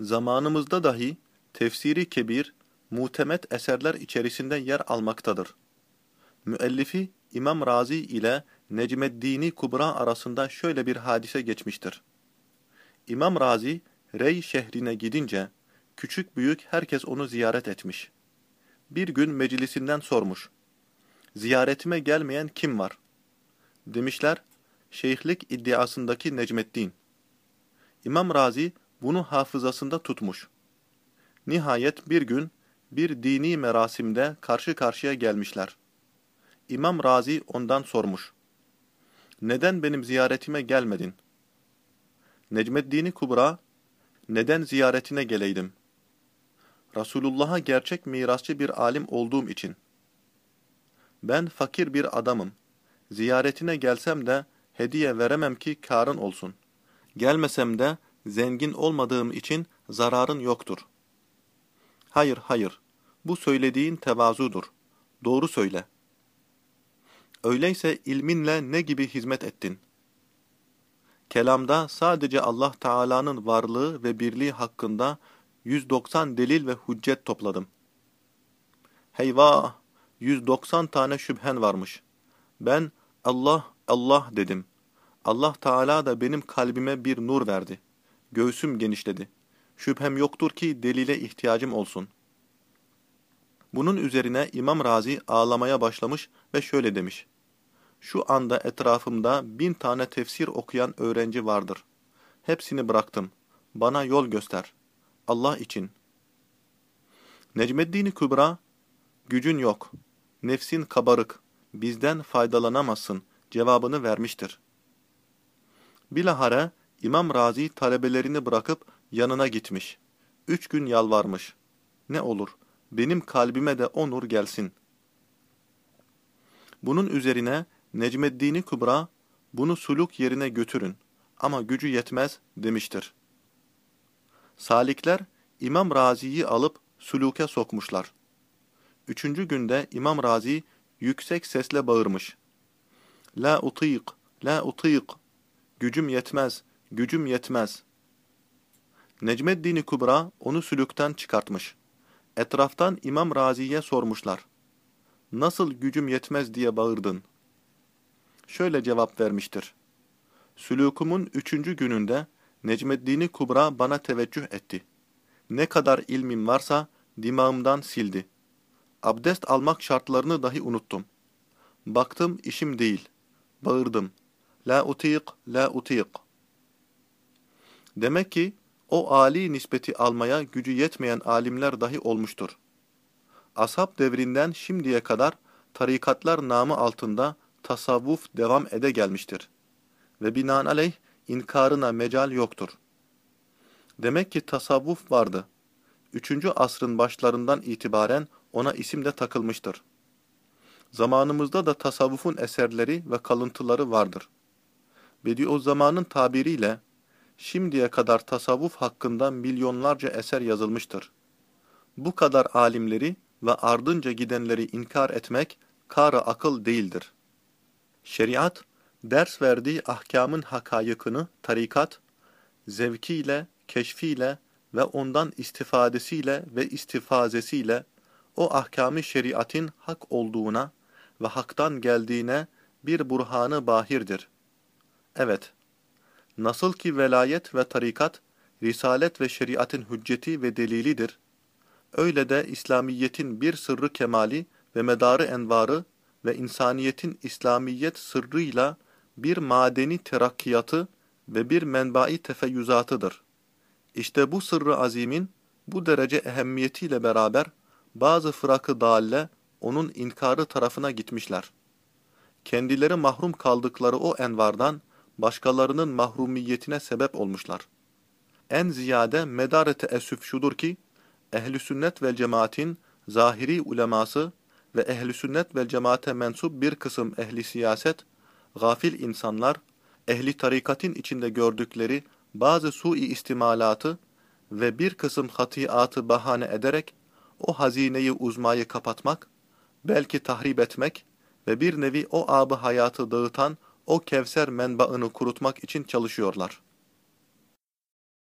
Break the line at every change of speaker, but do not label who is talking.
zamanımızda dahi tefsiri kebir, mutemet eserler içerisinde yer almaktadır. Müellifi İmam Razi ile Necmeddini Kubra arasında şöyle bir hadise geçmiştir. İmam Razi, Rey şehrine gidince, küçük büyük herkes onu ziyaret etmiş. Bir gün meclisinden sormuş. Ziyaretime gelmeyen kim var? Demişler, şeyhlik iddiasındaki Necmeddin. İmam Razi bunu hafızasında tutmuş. Nihayet bir gün bir dini merasimde karşı karşıya gelmişler. İmam Razi ondan sormuş. Neden benim ziyaretime gelmedin? Necmeddin Kubra, neden ziyaretine geleydim? Resulullah'a gerçek mirasçı bir alim olduğum için. Ben fakir bir adamım. Ziyaretine gelsem de hediye veremem ki karın olsun. Gelmesem de zengin olmadığım için zararın yoktur. Hayır, hayır. Bu söylediğin tevazudur. Doğru söyle. Öyleyse ilminle ne gibi hizmet ettin? Kelamda sadece Allah Teala'nın varlığı ve birliği hakkında 190 delil ve hüccet topladım. Heyvah! 190 tane şüphen varmış. Ben Allah, Allah dedim. Allah Teala da benim kalbime bir nur verdi. Göğsüm genişledi. Şüphem yoktur ki delile ihtiyacım olsun. Bunun üzerine İmam Razi ağlamaya başlamış ve şöyle demiş. Şu anda etrafımda bin tane tefsir okuyan öğrenci vardır. Hepsini bıraktım. Bana yol göster. Allah için. Necmeddin Kübra, gücün yok. Nefsin kabarık. Bizden faydalanamazsın. Cevabını vermiştir. Bilahare İmam Razi talebelerini bırakıp yanına gitmiş. Üç gün yalvarmış. Ne olur, benim kalbime de o nur gelsin. Bunun üzerine Necmeddin Kübra, bunu suluk yerine götürün ama gücü yetmez demiştir. Salikler İmam Razi'yi alıp suluke sokmuşlar. Üçüncü günde İmam Razi yüksek sesle bağırmış. La utik, la utik, gücüm yetmez, gücüm yetmez. Necmeddin Kubra onu sülükten çıkartmış. Etraftan İmam Razi'ye sormuşlar. Nasıl gücüm yetmez diye bağırdın? Şöyle cevap vermiştir. Sülükumun üçüncü gününde Necmeddin Kubra bana teveccüh etti. Ne kadar ilmim varsa dimağımdan sildi. Abdest almak şartlarını dahi unuttum. Baktım işim değil. Bağırdım. La utik, la utik. Demek ki o âli nispeti almaya gücü yetmeyen alimler dahi olmuştur. Ashab devrinden şimdiye kadar tarikatlar namı altında tasavvuf devam ede gelmiştir. Ve binaenaleyh inkarına mecal yoktur. Demek ki tasavvuf vardı. Üçüncü asrın başlarından itibaren ona isim de takılmıştır. Zamanımızda da tasavvufun eserleri ve kalıntıları vardır. Bediüzzaman'ın tabiriyle, şimdiye kadar tasavvuf hakkında milyonlarca eser yazılmıştır. Bu kadar alimleri ve ardınca gidenleri inkar etmek, kara akıl değildir. Şeriat, ders verdiği ahkamın hakayıkını tarikat, zevkiyle, keşfiyle ve ondan istifadesiyle ve istifazesiyle o ahkamı şeriatin hak olduğuna ve haktan geldiğine bir burhanı bahirdir. Evet, nasıl ki velayet ve tarikat, risalet ve şeriatın hücceti ve delilidir, öyle de İslamiyetin bir sırrı kemali ve medarı envarı ve insaniyetin İslamiyet sırrıyla bir madeni terakkiyatı ve bir menbai tefeyyüzatıdır. İşte bu sırrı azimin bu derece ehemmiyetiyle beraber bazı fırakı dalle onun inkarı tarafına gitmişler. Kendileri mahrum kaldıkları o envardan başkalarının mahrumiyetine sebep olmuşlar. En ziyade medar-ı teessüf şudur ki, ehl sünnet ve cemaatin zahiri uleması ve ehl sünnet ve cemaate mensup bir kısım ehli siyaset, gafil insanlar, ehli tarikatin içinde gördükleri bazı sui istimalatı ve bir kısım hatiatı bahane ederek o hazineyi uzmayı kapatmak, belki tahrip etmek ve bir nevi o abı hayatı dağıtan o kevser menbaını kurutmak için çalışıyorlar.